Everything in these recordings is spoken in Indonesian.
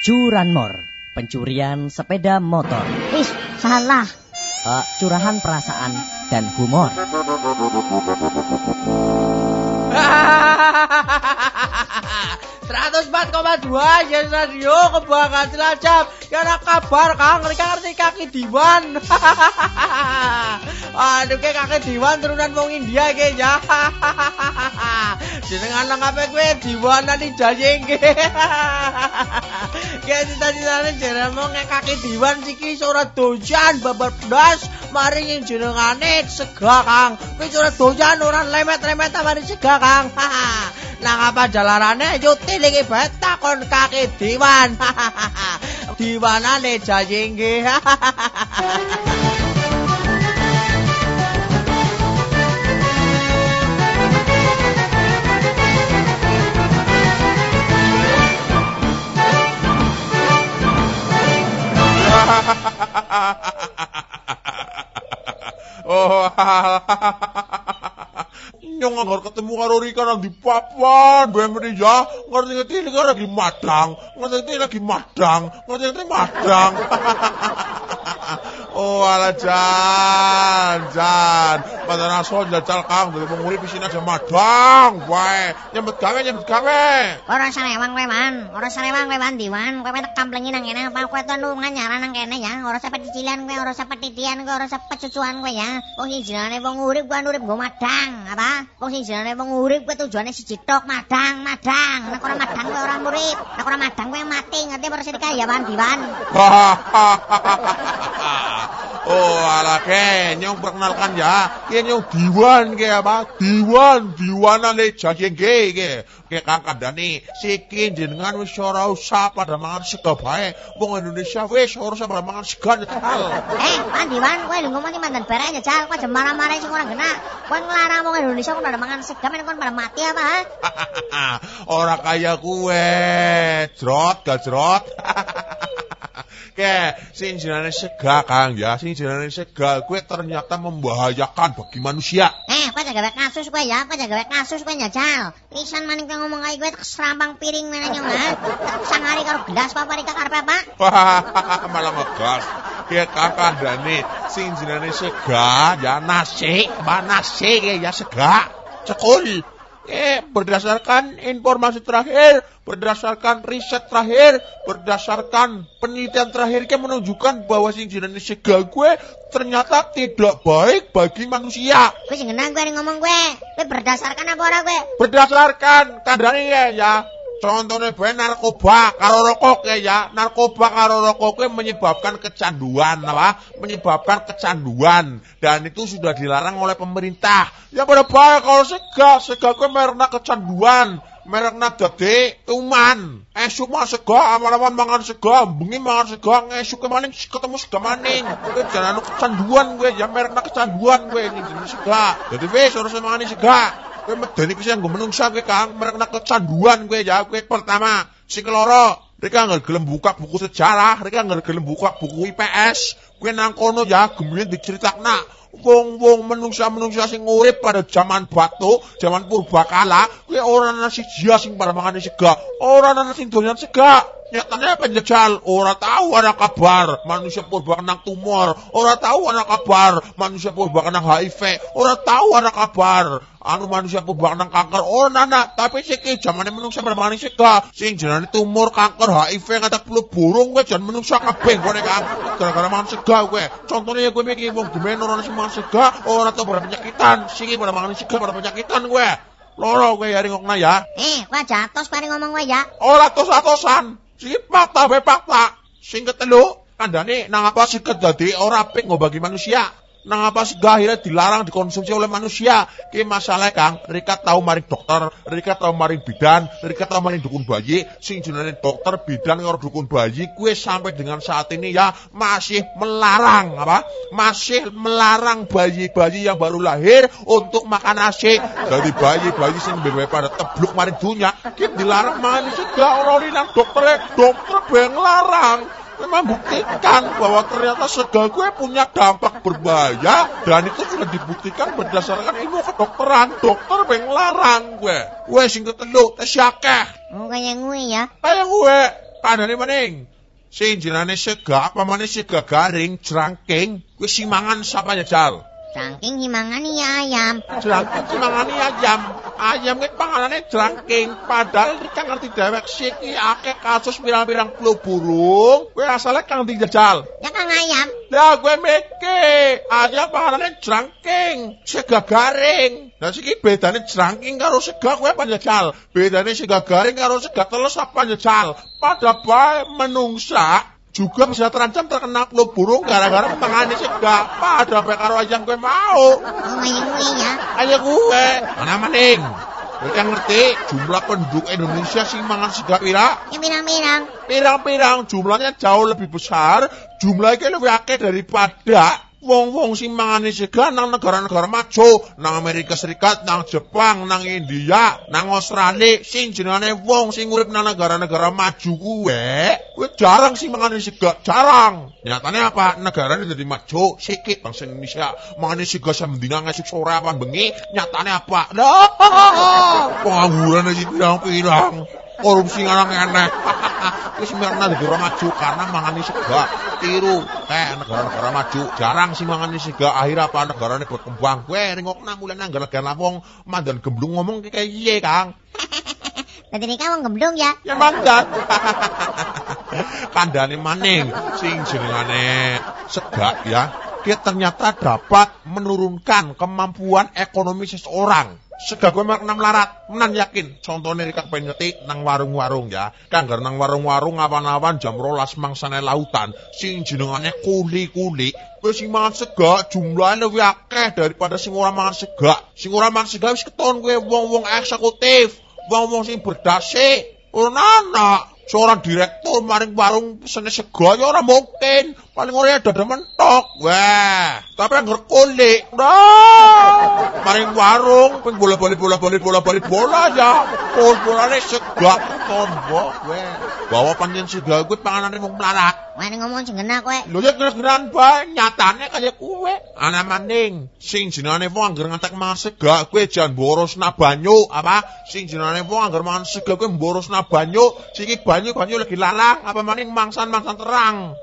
Curanmor, pencurian sepeda motor. Ih, salah. Uh, curahan perasaan dan humor. Seratus empat koma dua ya radio kebanggaan Cilacap. Karena kabar kang ngerti kaki diwan. Aduh kayak kaki diwan turunan wong India kayak ya. Jenengan nang apa gue diwan nanti jajeng Kayak cita-citanya jenengan mau nge kaki diwan siki surat dojan babar belas mari yang jenengane sega kang. Kowe surat dojan orang lemet-lemet mari sega kang. Nang apa jalarane yo tilingi bae takon kaki diwan. Diwanane jajengge. nyong anggar ketemu karo Rika nang di papan, ben ya, ngerti-ngerti ini kan lagi madang, ngerti-ngerti lagi madang, ngerti-ngerti madang. oh, ala jan, jan, pada naso jajal kang, dari penguri pisine aja madang, wae, nyambet gawe, nyambet gawe. Ora sarewang kowe man, ora sarewang kowe man diwan, kowe tek kamplengi nang kene apa kowe tuh nganyaran nang kene ya, ora sampe cicilan kowe, ora sampe titian kowe, ora sampe cucuan kowe ya. Wong sing jenenge wong urip kuwi urip nggo madang, apa? Wong sing jenenge wong urip kuwi tujuane siji tok, madang, madang. Nek ora madang kowe ora urip, nek ora madang kowe mati, ngerti ora sing kaya wan diwan. oh, ala ke, nyong perkenalkan ya. Ki nyong diwan ke apa? Diwan, diwanane jajeng ke ke. Ke kang kandhane siki jenengan wis ora usah pada mangan sega bae. Wong Indonesia wis ora usah pada mangan sega jajal. Eh, Pan Diwan, kowe lho ngomong mandan barang jajal, kowe aja marah-marah sing ora genah. Kowe nglarang wong Indonesia kok pada mangan sega, men kon pada mati apa ha? ora kaya kuwe, jrot gajrot. Ke, sing jenenge sega Kang ya, sing jenenge sega kuwi ternyata membahayakan bagi manusia. Eh, jaga gawe kasus kowe ya, jaga gawe kasus kowe njajal. Pisan maning kowe ngomong kae kowe serampang piring meneh nyong ha. Sangari karo gelas apa Rika karepe apa? Malah ngegas. Ya kakak dani sing jenenge sega ya nasi, apa nasi ya sega. Cekul. Eh, berdasarkan informasi terakhir, berdasarkan riset terakhir, berdasarkan penelitian terakhir yang menunjukkan bahwa sing jenenge sega gue ternyata tidak baik bagi manusia. Kowe sing kowe ngomong kowe. Kowe berdasarkan apa ora kowe? Berdasarkan kandhane ya, ya. Contohnya bae narkoba karo rokok ya, ya. Narkoba karo rokok kuwi menyebabkan kecanduan apa? Menyebabkan kecanduan dan itu sudah dilarang oleh pemerintah. Ya pada bae kalau sega, sega kuwi merekna kecanduan. Merekna dadi tuman. Esuk mah sega, aman-aman mangan sega, bengi mangan sega, esuk maning ketemu sega maning. Kuwi jangan kecanduan gue, ya merekna kecanduan gue ini jenis sega. Jadi wis harus mangan sega. Kowe medeni kuwi sing menungsa kowe Kang, merekna kecanduan kowe ya. Kowe pertama, sing keloro, mereka nggak gelem buka buku sejarah, mereka nggak gelem buka buku IPS. Kowe nang kono ya gemuyen diceritakna wong-wong menungsa-menungsa sing urip pada zaman batu, zaman purbakala, kuwi ora ana siji sing pada mangan sega, ora ana sing doyan sega. Nyatanya penjajal, ora tahu ada kabar manusia purba kena tumor, ora tahu ada kabar manusia purba kena HIV, ora tahu ada kabar anu manusia purba kena kanker, ora nana, tapi siki zamane pada mangan sega, sing jenenge tumor, kanker, HIV, kata flu burung kowe jan menungsa kabeh kowe Kang. Gara-gara mangan kowe. Contohnya ya kowe iki wong demen ora sing mangan sega, ora tau pada penyakitan, siki pada mangan sega pada penyakitan kowe. Loro kowe ya ngokna ya. Eh, kowe jatos pare ngomong kowe ya. Ora tos-atosan. Siki fakta be fakta. Sing ketelu kandhane nang apa siket dadi ora apik nggo bagi manusia. Nang apa sega akhirnya dilarang dikonsumsi oleh manusia. Ki masalah Kang, Rika tahu maring dokter, Rika tahu maring bidan, Rika tahu maring dukun bayi, sing jenenge dokter, bidan karo dukun bayi kuwi sampai dengan saat ini ya masih melarang apa? Masih melarang bayi-bayi yang baru lahir untuk makan nasi. Jadi bayi-bayi sing bewe pada tebluk maring dunya, ki dilarang mangan sega ora nang dokter, dokter ben larang membuktikan bahwa ternyata sega gue punya dampak berbahaya dan itu sudah dibuktikan berdasarkan ilmu kedokteran. Dokter beng larang gue. Gue sing ketelu tes yakeh. Oh, kayak gue ya. Kayak gue. Kandhane maning. Sing jenenge sega apa maneh sega garing, jrangking, kuwi simangan sapa jajal. Saking himangani ya ayam. Jrangking simangane ayam. Ayam kuwi panganane jrangking, padahal iki ngerti dhewek siki akeh kasus pirang-pirang flu burung, kuwi asale kang dijajal. Ya Kang ayam. Lah gue mikir, ayam panganane jrangking, sega garing. Lah siki bedane jrangking karo sega kuwi apa njajal? Bedane sega garing karo sega teles apa njajal? Pada bae menungsa juga bisa terancam terkena flu burung gara-gara mangane sega. Pada bae karo ayam gue mau. Oh ayam gue ya. Ayo gue. Mana maning? Kowe kan ngerti jumlah penduduk Indonesia sing mangan sega pira? Ya pirang-pirang. pirang-pirang jumlahnya jauh lebih besar, jumlahnya lebih akeh daripada wong-wong sing mangane sega nang negara-negara maju, nang Amerika Serikat, nang Jepang, nang India, nang Australia, sing jenenge wong sing urip nang negara-negara maju kuwe, kuwe jarang sing mangane sega, jarang. Nyatane apa? Negara ini jadi maju, sikit bangsa Indonesia mangane sega samdina ngesuk sore apa bengi, nyatane apa? Lah, pengangguran aja pirang-pirang. korupsi ngarang eneh. Wis negara maju karena mangani sega. Tiru kayak negara-negara maju jarang sih mangani sega akhir apa negarane berkembang. Kowe ringokna mulai nang negara wong mandan gemblung ngomong kayak iye, Kang. Dadi nika wong gemblung ya. Ya mandan. Kandhane maning sing jenengane sega ya. Dia ternyata dapat menurunkan kemampuan ekonomi seseorang. Sega gue mek enam larat, menan yakin. Contohnya nih pengen ngetik nang warung-warung ya. Kanggar nang warung-warung awan-awan jam rolas mangsane lautan. Sing jenengane kuli-kuli. Kowe sing mangan sega jumlahnya lebih akeh daripada sing ora mangan sega. Sing ora mangan sega wis keton kowe wong-wong eksekutif, wong-wong sing berdasi. Ora ana seorang direktur maring warung pesene sega ya ora mungkin. Paling ora dada mentok. Wah, tapi anggar kulik. Nah, maring warung ping bola-bali bola-bali bola-bali bola ya. Pol bolane sega keton wah. Bawa panjen sega kuwi panganane wong melarat. Wah ngomong sing genah kowe. Lho ya kena-kenaan bae nyatane kaya kuwe. Ana maning sing jenenge wong anggar ngantek mangan sega kuwi jan boros na banyu apa? Sing jenenge wong anggar mangan sega kuwi boros na banyu, siki banyu banyu lagi lalang apa maning mangsan-mangsan terang.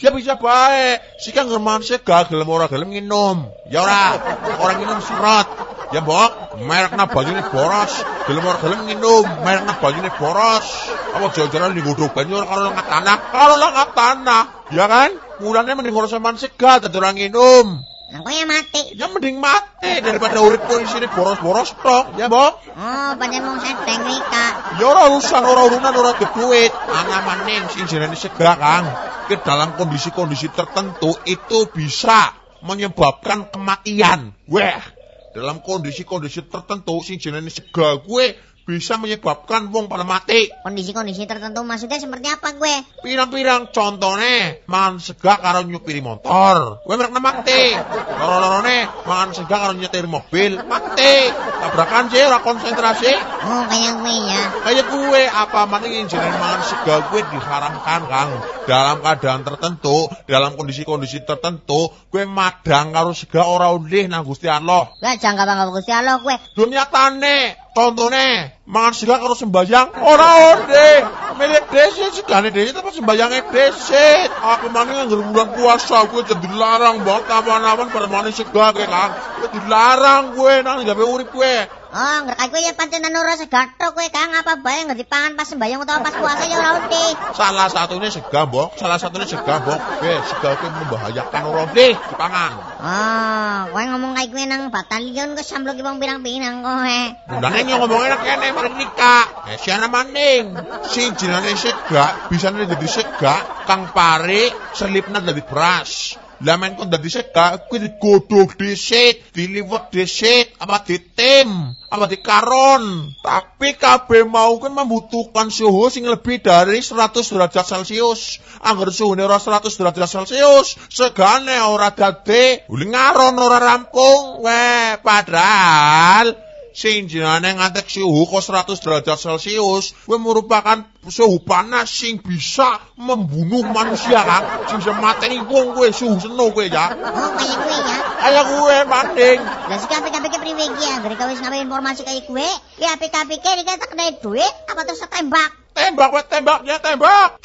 Dia bisa baik, sik anggar mangan sega gelem ora gelem nginum. Ya ora, orang minum surat. Ya mbok, merekna banyune boros, gelem ora gelem nginum, merekna banyune boros. Apa jajaran di godhog banyu ora karo tanah, karo tanah. Ya kan? Mulane mending ora sampean sega dadi ora nginum. Lah kowe ya mati. Ya mending mati daripada urip pun isine boros-boros tok. Ya, Mbok. Oh, pancen wong sedeng nika. Ya ora urusan, ora urunan, ora duit. Ana maning sing jenenge sega, Kang. Ke dalam kondisi-kondisi tertentu itu bisa menyebabkan kematian. Wah, dalam kondisi-kondisi tertentu sing jenenge sega gue bisa menyebabkan wong pada mati. Kondisi-kondisi tertentu maksudnya seperti apa gue? Pirang-pirang contohnya mangan sega karo nyupiri motor. Gue merek mati. Loro-lorone mangan sega karo nyetir mobil. Mati. Tabrakan sih konsentrasi. Oh, kayak gue ya. Kayak gue apa maning jenenge mangan sega gue diharamkan Kang. Dalam keadaan tertentu, dalam kondisi-kondisi tertentu, gue madang karo sega ora ulih nang Gusti Allah. Lah jangka bangga Gusti Allah gue. Dunia tane, contohnya mangan sega karo sembayang ora onde. Milik desit segane desit apa sembayange desit. Aku maning nganggur bulan puasa jadi dilarang banget awan-awan pada maning sega gue Kang. Dilarang gue nang gawe urip gue. Oh, ngerti gue ya pancen ora segato gue Kang apa bae ngerti pangan pas sembayang utawa pas puasa ya ora uti. Salah satunya sega, Mbok. Salah satunya sega, Mbok. Sega gue membahayakan orang deh dipangan. Oh, kowe ngomong kayak gue nang batalion gue samblok wong pirang-pirang kowe. Undang ini ngomongin kene mari nikah. Eh, siana maning. Sing jenenge sega, bisa jadi sega, kang pare selipna dadi beras. Lah men kok dadi sega, kuwi digodhog dhisik, diliwet dhisik, apa ditim, apa dikaron. Tapi kabeh mau kan membutuhkan suhu sing lebih dari 100 derajat Celcius. Angger suhune ora 100 derajat Celcius, segane ora dadi, ngaron ora rampung. Weh, padahal sing jenenge ngantek suhu kok 100 derajat Celcius, kuwi merupakan suhu panas sing bisa membunuh manusia kan, sing bisa mateni wong kuwi suhu seno kuwi ya. Oh, kayak gue ya. Kayak gue manding. Lah sik apik-apik priwe iki ya, gara wis informasi kayak gue. Ya apik-apik iki tak kena duit apa terus tembak. Tembak weh tembak ya tembak.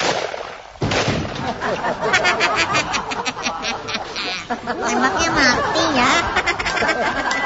Tembaknya mati ya.